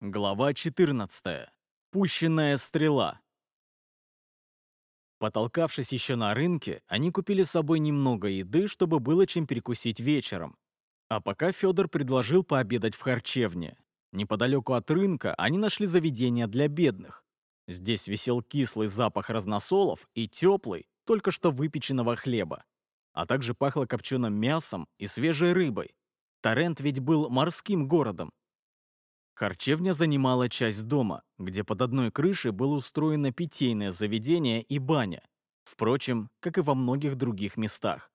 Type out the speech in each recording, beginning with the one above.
Глава 14. Пущенная стрела. Потолкавшись еще на рынке, они купили с собой немного еды, чтобы было чем перекусить вечером. А пока Федор предложил пообедать в харчевне. Неподалеку от рынка они нашли заведение для бедных. Здесь висел кислый запах разносолов и теплый, только что выпеченного хлеба. А также пахло копченым мясом и свежей рыбой. Торрент ведь был морским городом, Харчевня занимала часть дома, где под одной крышей было устроено питейное заведение и баня. Впрочем, как и во многих других местах.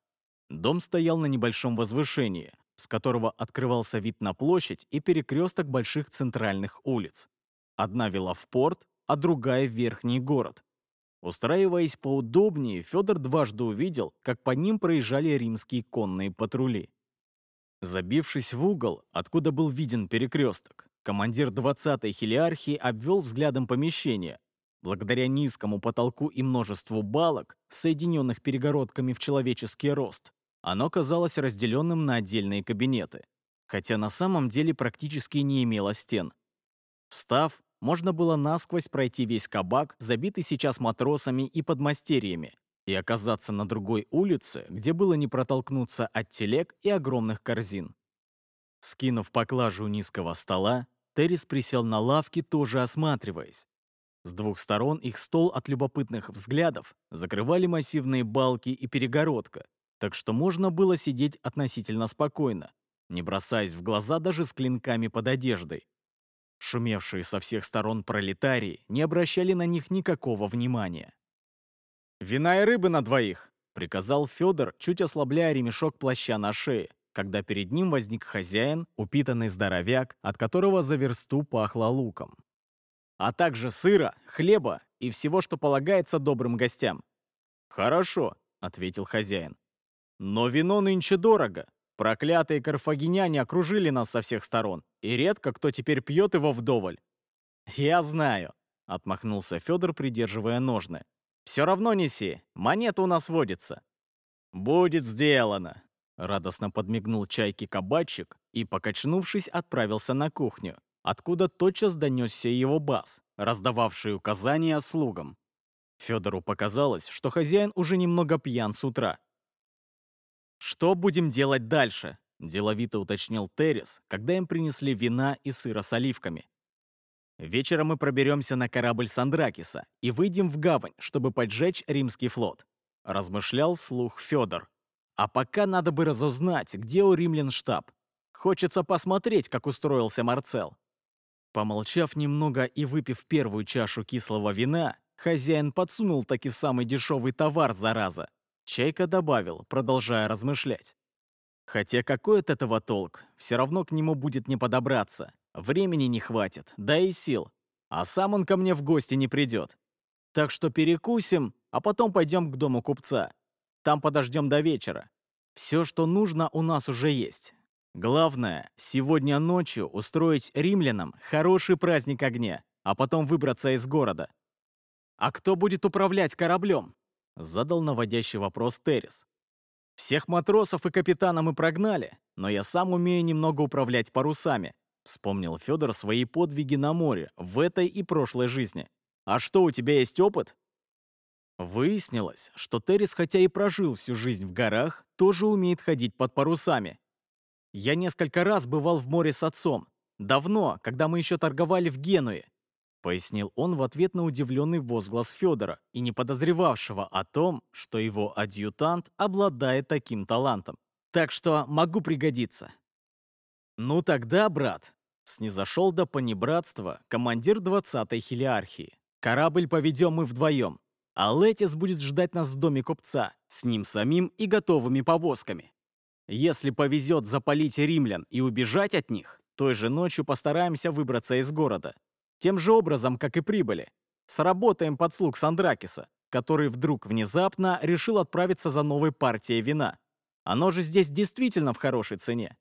Дом стоял на небольшом возвышении, с которого открывался вид на площадь и перекресток больших центральных улиц. Одна вела в порт, а другая в верхний город. Устраиваясь поудобнее, Федор дважды увидел, как по ним проезжали римские конные патрули. Забившись в угол, откуда был виден перекресток, командир 20-й хилиархии обвел взглядом помещение. Благодаря низкому потолку и множеству балок, соединенных перегородками в человеческий рост, оно казалось разделенным на отдельные кабинеты, хотя на самом деле практически не имело стен. Встав, можно было насквозь пройти весь кабак, забитый сейчас матросами и подмастерьями, и оказаться на другой улице, где было не протолкнуться от телег и огромных корзин. Скинув поклажу низкого стола, Террис присел на лавке, тоже осматриваясь. С двух сторон их стол от любопытных взглядов закрывали массивные балки и перегородка, так что можно было сидеть относительно спокойно, не бросаясь в глаза даже с клинками под одеждой. Шумевшие со всех сторон пролетарии не обращали на них никакого внимания. «Вина и рыбы на двоих!» — приказал Федор, чуть ослабляя ремешок плаща на шее, когда перед ним возник хозяин, упитанный здоровяк, от которого за версту пахло луком. А также сыра, хлеба и всего, что полагается добрым гостям. «Хорошо», — ответил хозяин. «Но вино нынче дорого. Проклятые карфагеняне окружили нас со всех сторон, и редко кто теперь пьет его вдоволь». «Я знаю», — отмахнулся Федор, придерживая ножны. Все равно неси, монета у нас водится». «Будет сделано», — радостно подмигнул чайки кабачик и, покачнувшись, отправился на кухню, откуда тотчас донесся его бас, раздававший указания слугам. Федору показалось, что хозяин уже немного пьян с утра. «Что будем делать дальше?» – деловито уточнил Террис, когда им принесли вина и сыра с оливками. Вечером мы проберемся на корабль Сандракиса и выйдем в гавань, чтобы поджечь римский флот», — размышлял вслух Федор. «А пока надо бы разузнать, где у римлян штаб. Хочется посмотреть, как устроился Марцел». Помолчав немного и выпив первую чашу кислого вина, хозяин подсунул таки самый дешевый товар, зараза. Чайка добавил, продолжая размышлять. Хотя какой от этого толк, все равно к нему будет не подобраться. Времени не хватит, да и сил. А сам он ко мне в гости не придет. Так что перекусим, а потом пойдем к дому купца. Там подождем до вечера. Все, что нужно, у нас уже есть. Главное, сегодня ночью устроить римлянам хороший праздник огня, а потом выбраться из города. «А кто будет управлять кораблем?» — задал наводящий вопрос Террис. «Всех матросов и капитана мы прогнали, но я сам умею немного управлять парусами. Вспомнил Федор свои подвиги на море в этой и прошлой жизни. «А что, у тебя есть опыт?» Выяснилось, что Террис, хотя и прожил всю жизнь в горах, тоже умеет ходить под парусами. Я несколько раз бывал в море с отцом. Давно, когда мы еще торговали в Генуе. Пояснил он в ответ на удивленный возглас Федора и не подозревавшего о том, что его адъютант обладает таким талантом. Так что могу пригодиться. «Ну тогда, брат», — снизошел до понебратства командир 20-й хилиархии. «Корабль поведем мы вдвоем, а Летис будет ждать нас в доме купца, с ним самим и готовыми повозками. Если повезет запалить римлян и убежать от них, той же ночью постараемся выбраться из города. Тем же образом, как и прибыли. Сработаем под слуг Сандракиса, который вдруг внезапно решил отправиться за новой партией вина. Оно же здесь действительно в хорошей цене.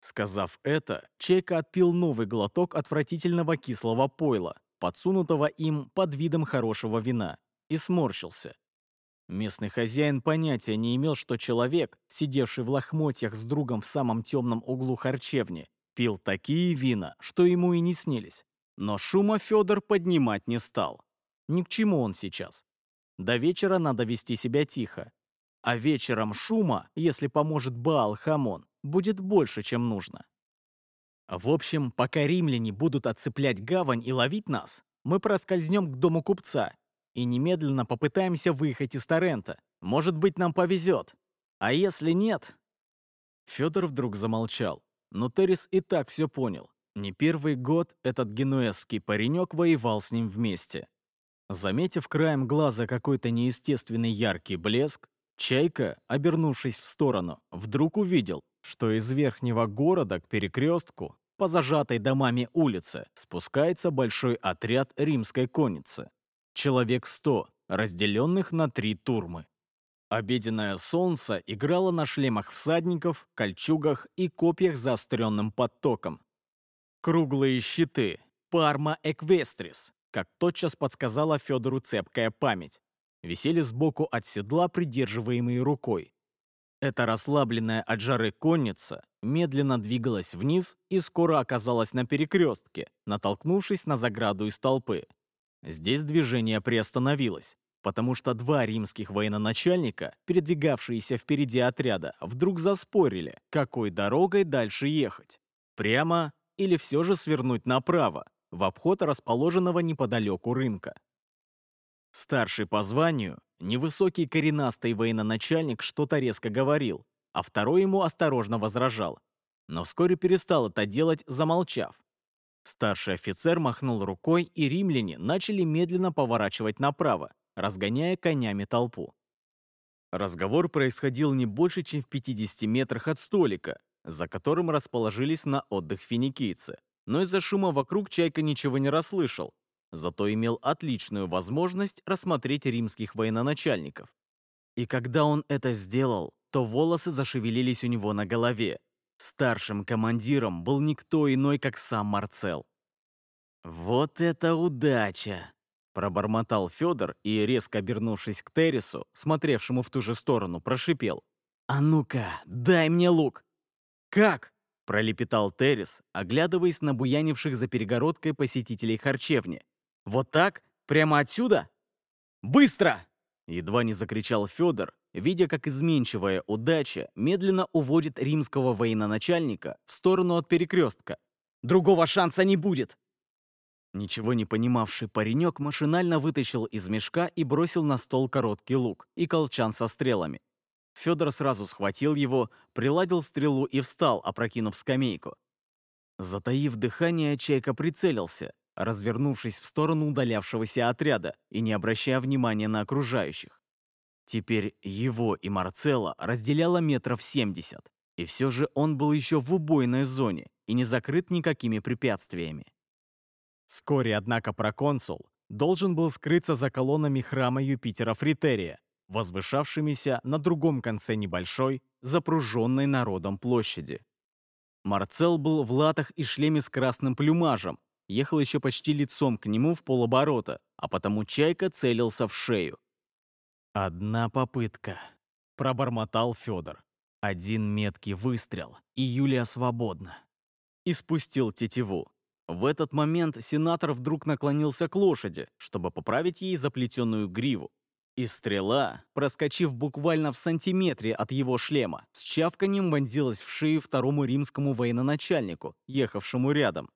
Сказав это, Чайка отпил новый глоток отвратительного кислого пойла, подсунутого им под видом хорошего вина, и сморщился. Местный хозяин понятия не имел, что человек, сидевший в лохмотьях с другом в самом темном углу харчевни, Пил такие вина, что ему и не снились. Но шума Федор поднимать не стал. Ни к чему он сейчас. До вечера надо вести себя тихо. А вечером шума, если поможет Баал-Хамон, будет больше, чем нужно. В общем, пока римляне будут отцеплять гавань и ловить нас, мы проскользнем к дому купца и немедленно попытаемся выехать из Торрента. Может быть, нам повезет. А если нет... Федор вдруг замолчал, но Террис и так все понял. Не первый год этот генуэзский паренек воевал с ним вместе. Заметив краем глаза какой-то неестественный яркий блеск, Чайка, обернувшись в сторону, вдруг увидел, что из верхнего города к перекрестку, по зажатой домами улице, спускается большой отряд римской конницы. Человек сто, разделенных на три турмы. Обеденное солнце играло на шлемах всадников, кольчугах и копьях заостренным подтоком. Круглые щиты, парма эквестрис, как тотчас подсказала Федору цепкая память, висели сбоку от седла, придерживаемые рукой. Эта расслабленная от жары конница медленно двигалась вниз и скоро оказалась на перекрестке, натолкнувшись на заграду из толпы. Здесь движение приостановилось, потому что два римских военачальника, передвигавшиеся впереди отряда, вдруг заспорили, какой дорогой дальше ехать. Прямо или все же свернуть направо, в обход расположенного неподалеку рынка. Старший по званию, невысокий коренастый военачальник что-то резко говорил, а второй ему осторожно возражал. Но вскоре перестал это делать, замолчав. Старший офицер махнул рукой, и римляне начали медленно поворачивать направо, разгоняя конями толпу. Разговор происходил не больше, чем в 50 метрах от столика, за которым расположились на отдых финикийцы. Но из-за шума вокруг Чайка ничего не расслышал, зато имел отличную возможность рассмотреть римских военачальников. И когда он это сделал, то волосы зашевелились у него на голове, Старшим командиром был никто иной, как сам Марцел. «Вот это удача!» Пробормотал Федор и, резко обернувшись к Террису, смотревшему в ту же сторону, прошипел. «А ну-ка, дай мне лук!» «Как?» — пролепетал Террис, оглядываясь на буянивших за перегородкой посетителей харчевни. «Вот так? Прямо отсюда?» «Быстро!» — едва не закричал Федор, видя, как изменчивая удача медленно уводит римского военачальника в сторону от перекрестка. «Другого шанса не будет!» Ничего не понимавший паренек машинально вытащил из мешка и бросил на стол короткий лук и колчан со стрелами. Федор сразу схватил его, приладил стрелу и встал, опрокинув скамейку. Затаив дыхание, Чайка прицелился, развернувшись в сторону удалявшегося отряда и не обращая внимания на окружающих. Теперь его и Марцелла разделяло метров 70, и все же он был еще в убойной зоне и не закрыт никакими препятствиями. Вскоре, однако, проконсул должен был скрыться за колоннами храма Юпитера Фритерия, возвышавшимися на другом конце небольшой, запруженной народом площади. Марцел был в латах и шлеме с красным плюмажем, ехал еще почти лицом к нему в полоборота, а потому Чайка целился в шею. «Одна попытка», — пробормотал Федор. Один меткий выстрел, и Юлия свободна. И спустил тетиву. В этот момент сенатор вдруг наклонился к лошади, чтобы поправить ей заплетенную гриву. И стрела, проскочив буквально в сантиметре от его шлема, с чавканием вонзилась в шею второму римскому военачальнику, ехавшему рядом.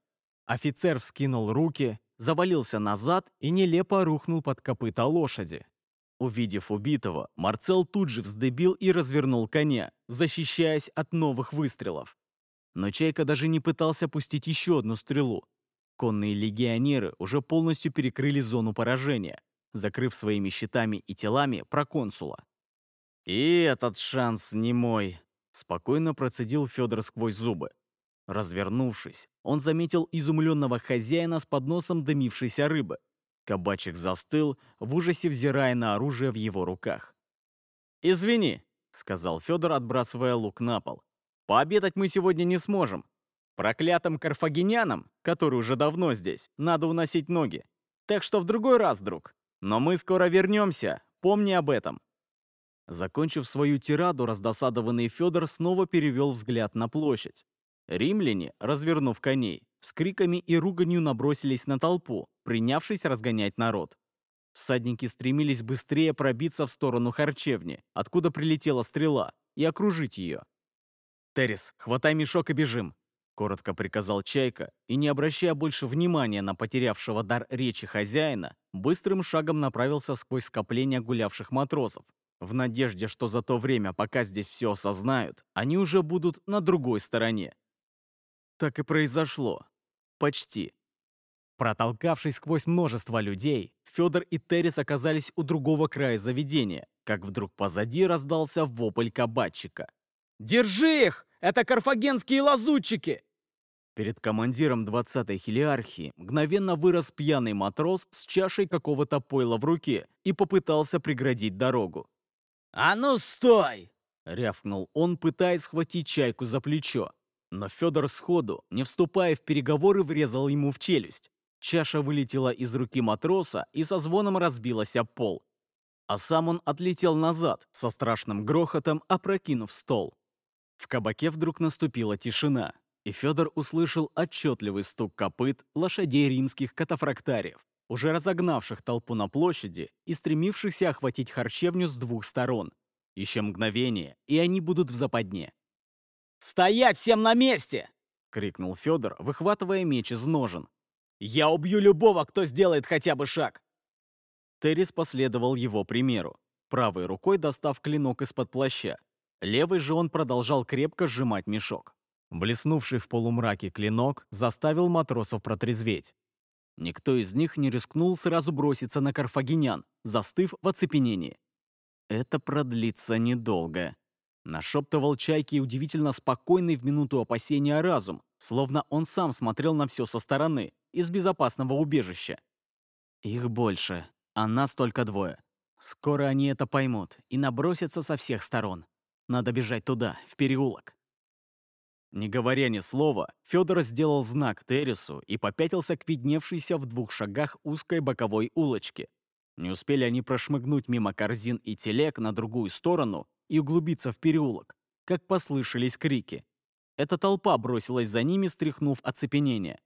Офицер вскинул руки, завалился назад и нелепо рухнул под копыта лошади. Увидев убитого, Марцел тут же вздыбил и развернул коня, защищаясь от новых выстрелов. Но Чайка даже не пытался пустить еще одну стрелу. Конные легионеры уже полностью перекрыли зону поражения, закрыв своими щитами и телами проконсула. «И этот шанс не мой», — спокойно процедил Федор сквозь зубы. Развернувшись, он заметил изумленного хозяина с подносом дымившейся рыбы, Кабачик застыл, в ужасе взирая на оружие в его руках. «Извини», — сказал Федор, отбрасывая лук на пол. «Пообедать мы сегодня не сможем. Проклятым карфагенянам, которые уже давно здесь, надо уносить ноги. Так что в другой раз, друг. Но мы скоро вернемся, помни об этом». Закончив свою тираду, раздосадованный Федор снова перевел взгляд на площадь. Римляне, развернув коней, с криками и руганью набросились на толпу, принявшись разгонять народ. Всадники стремились быстрее пробиться в сторону харчевни, откуда прилетела стрела, и окружить ее. «Террис, хватай мешок и бежим!» — коротко приказал Чайка, и, не обращая больше внимания на потерявшего дар речи хозяина, быстрым шагом направился сквозь скопление гулявших матросов, в надежде, что за то время, пока здесь все осознают, они уже будут на другой стороне. Так и произошло. Почти. Протолкавшись сквозь множество людей, Федор и Террис оказались у другого края заведения, как вдруг позади раздался вопль кабачика. «Держи их! Это карфагенские лазутчики!» Перед командиром 20-й хилиархии мгновенно вырос пьяный матрос с чашей какого-то пойла в руке и попытался преградить дорогу. «А ну стой!» — рявкнул он, пытаясь схватить чайку за плечо. Но Федор сходу, не вступая в переговоры, врезал ему в челюсть. Чаша вылетела из руки матроса и со звоном разбилась об пол. А сам он отлетел назад, со страшным грохотом опрокинув стол. В кабаке вдруг наступила тишина, и Федор услышал отчетливый стук копыт лошадей римских катафрактариев, уже разогнавших толпу на площади и стремившихся охватить харчевню с двух сторон. Еще мгновение, и они будут в западне. «Стоять всем на месте!» — крикнул Федор, выхватывая меч из ножен. «Я убью любого, кто сделает хотя бы шаг!» Террис последовал его примеру, правой рукой достав клинок из-под плаща. Левой же он продолжал крепко сжимать мешок. Блеснувший в полумраке клинок заставил матросов протрезветь. Никто из них не рискнул сразу броситься на карфагенян, застыв в оцепенении. Это продлится недолго. Нашептывал Чайки удивительно спокойный в минуту опасения разум, словно он сам смотрел на все со стороны, из безопасного убежища. Их больше, а нас только двое. Скоро они это поймут и набросятся со всех сторон. Надо бежать туда, в переулок. Не говоря ни слова, Федор сделал знак Террису и попятился к видневшейся в двух шагах узкой боковой улочке. Не успели они прошмыгнуть мимо корзин и телег на другую сторону и углубиться в переулок, как послышались крики. Эта толпа бросилась за ними, стряхнув оцепенение.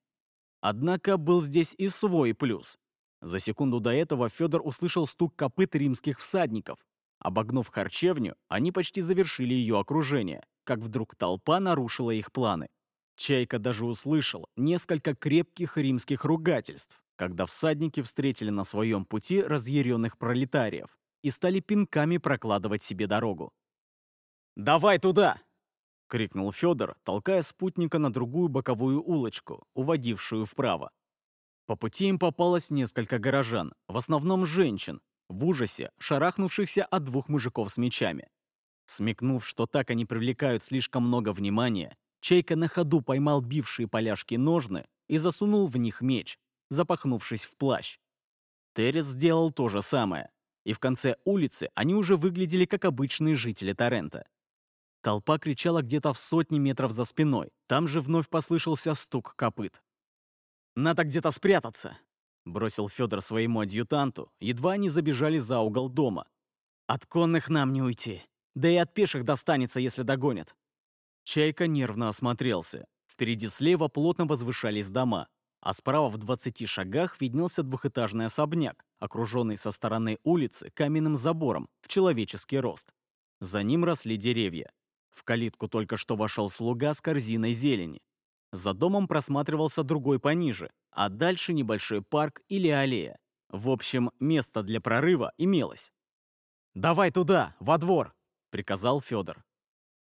Однако был здесь и свой плюс. За секунду до этого Федор услышал стук копыт римских всадников. Обогнув харчевню, они почти завершили ее окружение как вдруг толпа нарушила их планы. Чайка даже услышал несколько крепких римских ругательств, когда всадники встретили на своем пути разъяренных пролетариев и стали пинками прокладывать себе дорогу. «Давай туда!» — крикнул Федор, толкая спутника на другую боковую улочку, уводившую вправо. По пути им попалось несколько горожан, в основном женщин, в ужасе, шарахнувшихся от двух мужиков с мечами. Смекнув, что так они привлекают слишком много внимания, Чайка на ходу поймал бившие поляшки ножны и засунул в них меч, запахнувшись в плащ. Террис сделал то же самое, и в конце улицы они уже выглядели как обычные жители Торрента. Толпа кричала где-то в сотни метров за спиной, там же вновь послышался стук копыт. «Надо где-то спрятаться», — бросил Федор своему адъютанту, едва они забежали за угол дома. «От конных нам не уйти. Да и от пеших достанется, если догонят. Чайка нервно осмотрелся. Впереди слева плотно возвышались дома, а справа в 20 шагах виднелся двухэтажный особняк, окруженный со стороны улицы каменным забором в человеческий рост. За ним росли деревья. В калитку только что вошел слуга с корзиной зелени. За домом просматривался другой пониже, а дальше небольшой парк или аллея. В общем, место для прорыва имелось. «Давай туда, во двор!» — приказал Федор.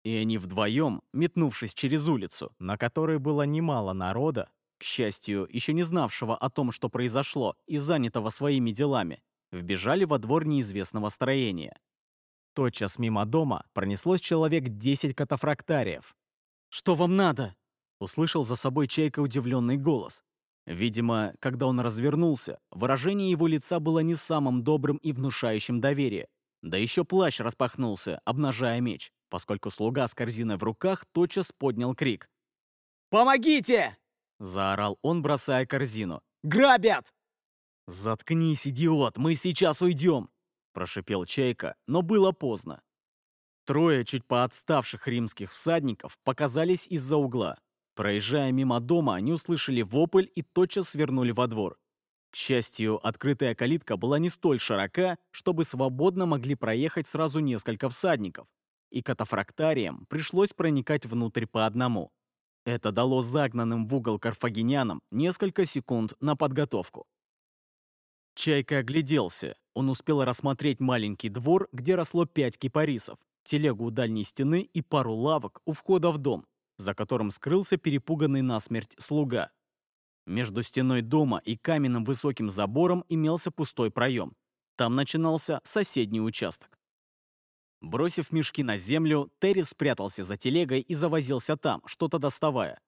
И они вдвоем, метнувшись через улицу, на которой было немало народа, счастью, еще не знавшего о том, что произошло, и занятого своими делами, вбежали во двор неизвестного строения. Тотчас мимо дома пронеслось человек 10 катафрактариев. «Что вам надо?» — услышал за собой Чайка удивленный голос. Видимо, когда он развернулся, выражение его лица было не самым добрым и внушающим доверие. Да еще плащ распахнулся, обнажая меч, поскольку слуга с корзиной в руках тотчас поднял крик. «Помогите!» — заорал он, бросая корзину. «Грабят!» «Заткнись, идиот, мы сейчас уйдем!» — прошипел Чайка, но было поздно. Трое чуть поотставших римских всадников показались из-за угла. Проезжая мимо дома, они услышали вопль и тотчас свернули во двор. К счастью, открытая калитка была не столь широка, чтобы свободно могли проехать сразу несколько всадников, и катафрактариям пришлось проникать внутрь по одному. Это дало загнанным в угол карфагенянам несколько секунд на подготовку. Чайка огляделся. Он успел рассмотреть маленький двор, где росло пять кипарисов, телегу у дальней стены и пару лавок у входа в дом, за которым скрылся перепуганный насмерть слуга. Между стеной дома и каменным высоким забором имелся пустой проем. Там начинался соседний участок. Бросив мешки на землю, Терри спрятался за телегой и завозился там, что-то доставая.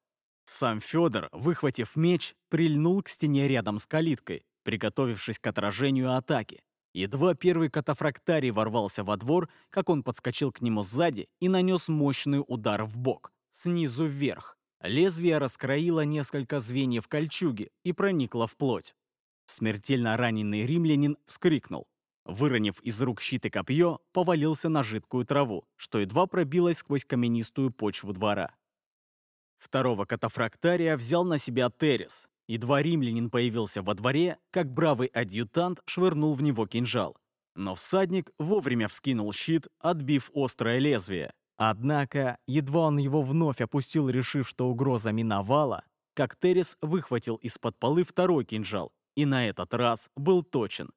Сам Федор, выхватив меч, прильнул к стене рядом с калиткой, приготовившись к отражению атаки. Едва первый катафрактарий ворвался во двор, как он подскочил к нему сзади и нанес мощный удар в бок, снизу вверх. Лезвие раскроило несколько звеньев кольчуги и проникло в плоть. Смертельно раненый римлянин вскрикнул. Выронив из рук щит и копье, повалился на жидкую траву, что едва пробилось сквозь каменистую почву двора. Второго катафрактария взял на себя Терес. Едва римлянин появился во дворе, как бравый адъютант швырнул в него кинжал. Но всадник вовремя вскинул щит, отбив острое лезвие. Однако, едва он его вновь опустил, решив, что угроза миновала, как Терес выхватил из-под полы второй кинжал, и на этот раз был точен.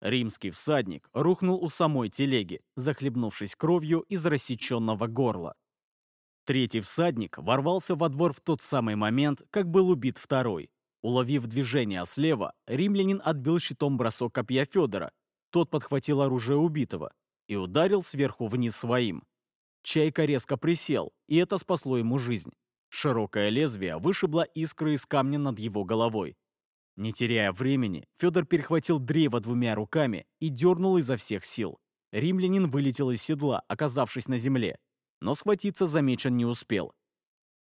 Римский всадник рухнул у самой телеги, захлебнувшись кровью из рассеченного горла. Третий всадник ворвался во двор в тот самый момент, как был убит второй. Уловив движение слева, римлянин отбил щитом бросок копья Федора. Тот подхватил оружие убитого и ударил сверху вниз своим. Чайка резко присел, и это спасло ему жизнь. Широкое лезвие вышибло искры из камня над его головой. Не теряя времени, Федор перехватил древо двумя руками и дернул изо всех сил. Римлянин вылетел из седла, оказавшись на земле, но схватиться замечен не успел.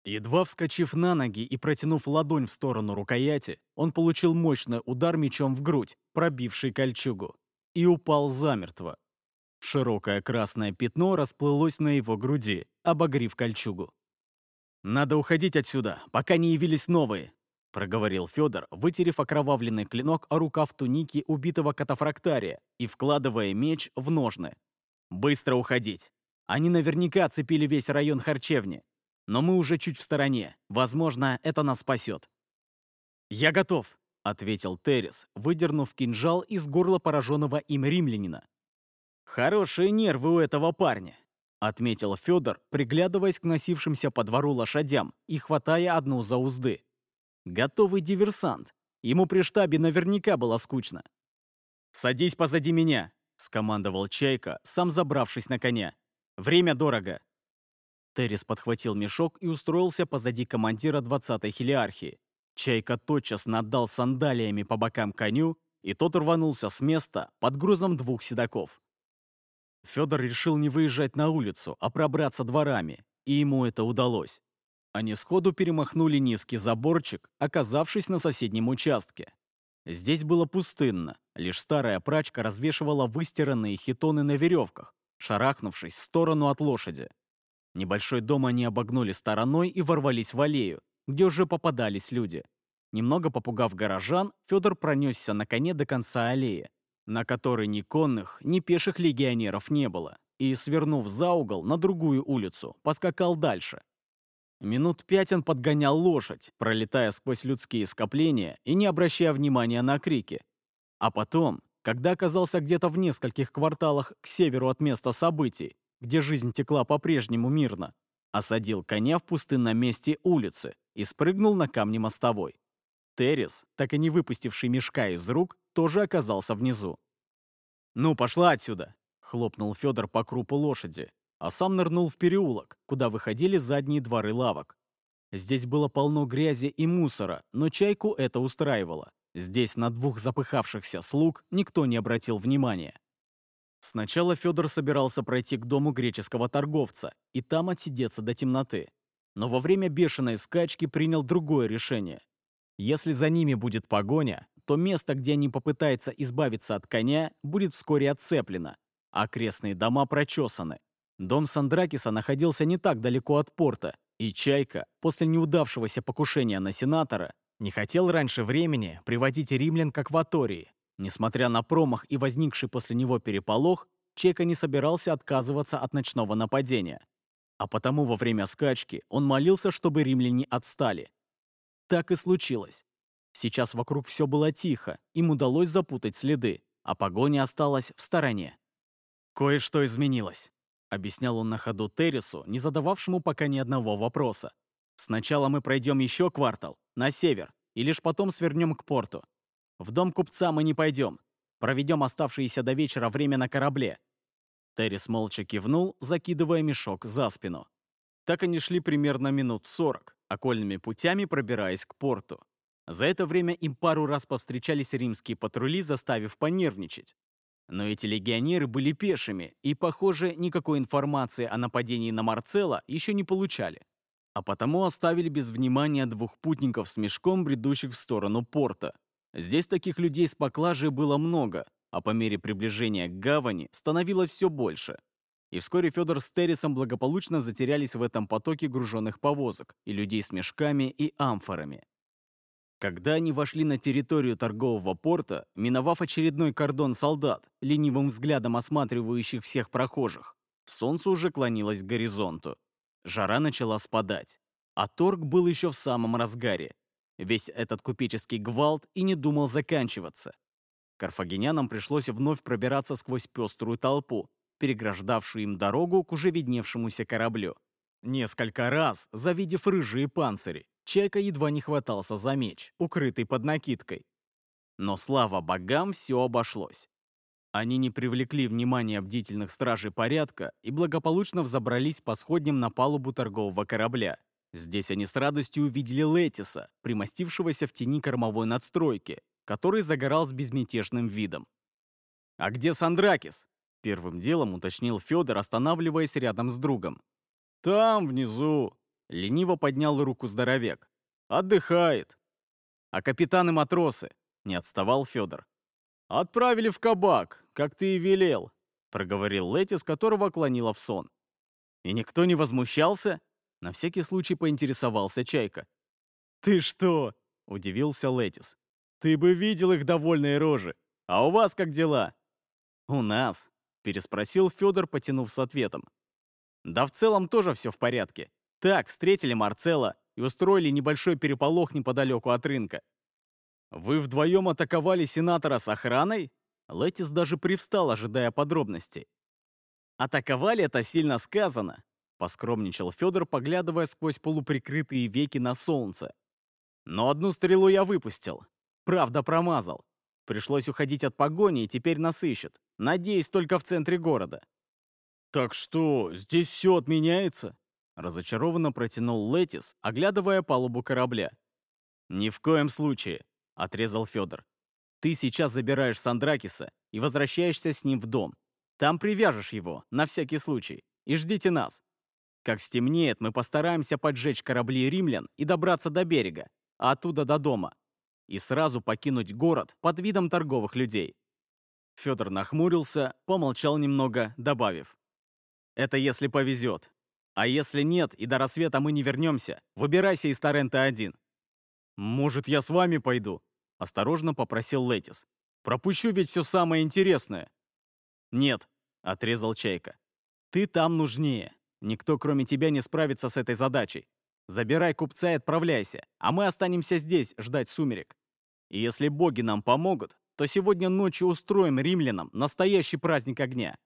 Едва вскочив на ноги и протянув ладонь в сторону рукояти, он получил мощный удар мечом в грудь, пробивший кольчугу, и упал замертво. Широкое красное пятно расплылось на его груди, обогрив кольчугу. «Надо уходить отсюда, пока не явились новые», — проговорил Федор, вытерев окровавленный клинок о рукав туники убитого катафрактария и вкладывая меч в ножны. «Быстро уходить! Они наверняка оцепили весь район харчевни. Но мы уже чуть в стороне. Возможно, это нас спасет». «Я готов», — ответил Террис, выдернув кинжал из горла пораженного им римлянина. «Хорошие нервы у этого парня», — отметил Федор, приглядываясь к носившимся по двору лошадям и хватая одну за узды. «Готовый диверсант. Ему при штабе наверняка было скучно». «Садись позади меня», — скомандовал Чайка, сам забравшись на коня. «Время дорого». Террис подхватил мешок и устроился позади командира 20-й хилиархии. Чайка тотчас наддал сандалиями по бокам коню, и тот рванулся с места под грузом двух седаков. Федор решил не выезжать на улицу, а пробраться дворами, и ему это удалось. Они сходу перемахнули низкий заборчик, оказавшись на соседнем участке. Здесь было пустынно, лишь старая прачка развешивала выстиранные хитоны на веревках, шарахнувшись в сторону от лошади. Небольшой дом они обогнули стороной и ворвались в аллею, где уже попадались люди. Немного попугав горожан, Федор пронесся на коне до конца аллеи, на которой ни конных, ни пеших легионеров не было, и, свернув за угол на другую улицу, поскакал дальше. Минут пять он подгонял лошадь, пролетая сквозь людские скопления и не обращая внимания на крики. А потом, когда оказался где-то в нескольких кварталах к северу от места событий, где жизнь текла по-прежнему мирно, осадил коня в пустынном месте улицы и спрыгнул на камни мостовой. Террис, так и не выпустивший мешка из рук, тоже оказался внизу. «Ну, пошла отсюда!» — хлопнул Федор по крупу лошади, а сам нырнул в переулок, куда выходили задние дворы лавок. Здесь было полно грязи и мусора, но чайку это устраивало. Здесь на двух запыхавшихся слуг никто не обратил внимания. Сначала Федор собирался пройти к дому греческого торговца и там отсидеться до темноты. Но во время бешеной скачки принял другое решение. Если за ними будет погоня, то место, где они попытаются избавиться от коня, будет вскоре отцеплено, а окрестные дома прочесаны. Дом Сандракиса находился не так далеко от порта, И Чайка, после неудавшегося покушения на сенатора, не хотел раньше времени приводить римлян к акватории. Несмотря на промах и возникший после него переполох, Чайка не собирался отказываться от ночного нападения. А потому во время скачки он молился, чтобы римляне отстали. Так и случилось. Сейчас вокруг все было тихо, им удалось запутать следы, а погоня осталась в стороне. «Кое-что изменилось», — объяснял он на ходу Террису, не задававшему пока ни одного вопроса. «Сначала мы пройдем еще квартал, на север, и лишь потом свернем к порту. В дом купца мы не пойдем. Проведем оставшееся до вечера время на корабле». Террис молча кивнул, закидывая мешок за спину. Так они шли примерно минут сорок, окольными путями пробираясь к порту. За это время им пару раз повстречались римские патрули, заставив понервничать. Но эти легионеры были пешими и, похоже, никакой информации о нападении на Марцела еще не получали. А потому оставили без внимания двух путников с мешком, бредущих в сторону порта. Здесь таких людей с поклажей было много, а по мере приближения к гавани становилось все больше. И вскоре Федор с Террисом благополучно затерялись в этом потоке груженных повозок и людей с мешками и амфорами. Когда они вошли на территорию торгового порта, миновав очередной кордон солдат, ленивым взглядом осматривающих всех прохожих, солнце уже клонилось к горизонту. Жара начала спадать, а торг был еще в самом разгаре. Весь этот купеческий гвалт и не думал заканчиваться. Карфагенянам пришлось вновь пробираться сквозь пеструю толпу, переграждавшую им дорогу к уже видневшемуся кораблю. Несколько раз, завидев рыжие панцири, Чайка едва не хватался за меч, укрытый под накидкой. Но слава богам, все обошлось. Они не привлекли внимания бдительных стражей порядка и благополучно взобрались по сходням на палубу торгового корабля. Здесь они с радостью увидели Летиса, примостившегося в тени кормовой надстройки, который загорал с безмятежным видом. «А где Сандракис?» — первым делом уточнил Федор, останавливаясь рядом с другом. «Там, внизу», Лениво поднял руку здоровяк. «Отдыхает». «А капитаны матросы?» — не отставал Федор. «Отправили в кабак, как ты и велел», — проговорил Летис, которого клонила в сон. «И никто не возмущался?» На всякий случай поинтересовался Чайка. «Ты что?» — удивился Летис. «Ты бы видел их довольные рожи. А у вас как дела?» «У нас?» — переспросил Федор, потянув с ответом. «Да в целом тоже все в порядке. Так, встретили Марцела и устроили небольшой переполох неподалеку от рынка. «Вы вдвоем атаковали сенатора с охраной?» Летис даже привстал, ожидая подробностей. «Атаковали — это сильно сказано», — поскромничал Федор, поглядывая сквозь полуприкрытые веки на солнце. «Но одну стрелу я выпустил. Правда, промазал. Пришлось уходить от погони, и теперь нас ищут. Надеюсь, только в центре города». «Так что, здесь все отменяется?» Разочарованно протянул Летис, оглядывая палубу корабля. «Ни в коем случае», — отрезал Федор. «Ты сейчас забираешь Сандракиса и возвращаешься с ним в дом. Там привяжешь его, на всякий случай, и ждите нас. Как стемнеет, мы постараемся поджечь корабли римлян и добраться до берега, а оттуда до дома. И сразу покинуть город под видом торговых людей». Федор нахмурился, помолчал немного, добавив. «Это если повезет. А если нет, и до рассвета мы не вернемся, выбирайся из Торрента один. Может, я с вами пойду? Осторожно попросил Летис. Пропущу ведь все самое интересное. Нет, отрезал Чайка. Ты там нужнее. Никто, кроме тебя, не справится с этой задачей. Забирай купца и отправляйся, а мы останемся здесь ждать сумерек. И если боги нам помогут, то сегодня ночью устроим римлянам настоящий праздник огня.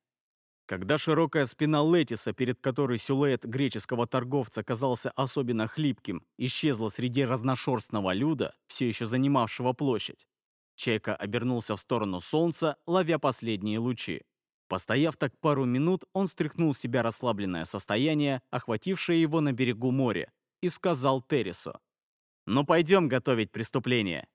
Когда широкая спина Летиса, перед которой силуэт греческого торговца казался особенно хлипким, исчезла среди разношерстного люда, все еще занимавшего площадь, Чайка обернулся в сторону солнца, ловя последние лучи. Постояв так пару минут, он стряхнул с себя расслабленное состояние, охватившее его на берегу моря, и сказал Террису. «Ну пойдем готовить преступление.